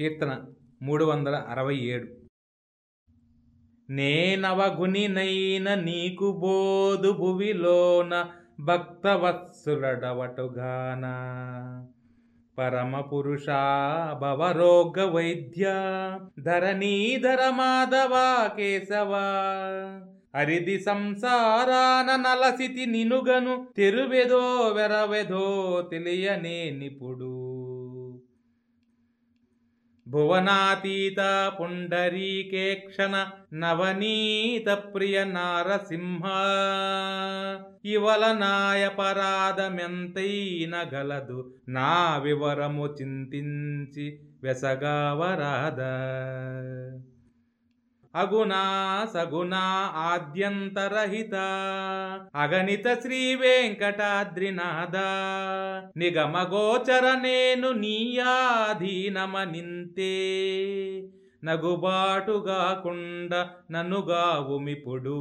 కీర్తన మూడు వందల అరవై ఏడు. నేనవగునినైన నీకు బోధు భువిలోన భక్తవత్సులడవటుగాన. పరమ పురుషా భవరోగ వైద్య ధరణీధర మాధవ కేశవ అరిది సంసారాన నలసితి నినుగను తెరువెదో వెరవెదో తెలియనే నిపుడు. భువనాతీత పుండరీకేక్షణ నవనీత ప్రియ నారసింహ. ఇవల నాయ గలదు నా వివరము చింతించి వెసగావరాధ అగునా సగునా ఆద్యంతరహిత. అగణిత శ్రీ వెంకటాద్రినాథ. నిగమగోచర నేను నీయాధీనమ నింతే. నగుబాటుగాకుండ నన్నుగావుమిపుడు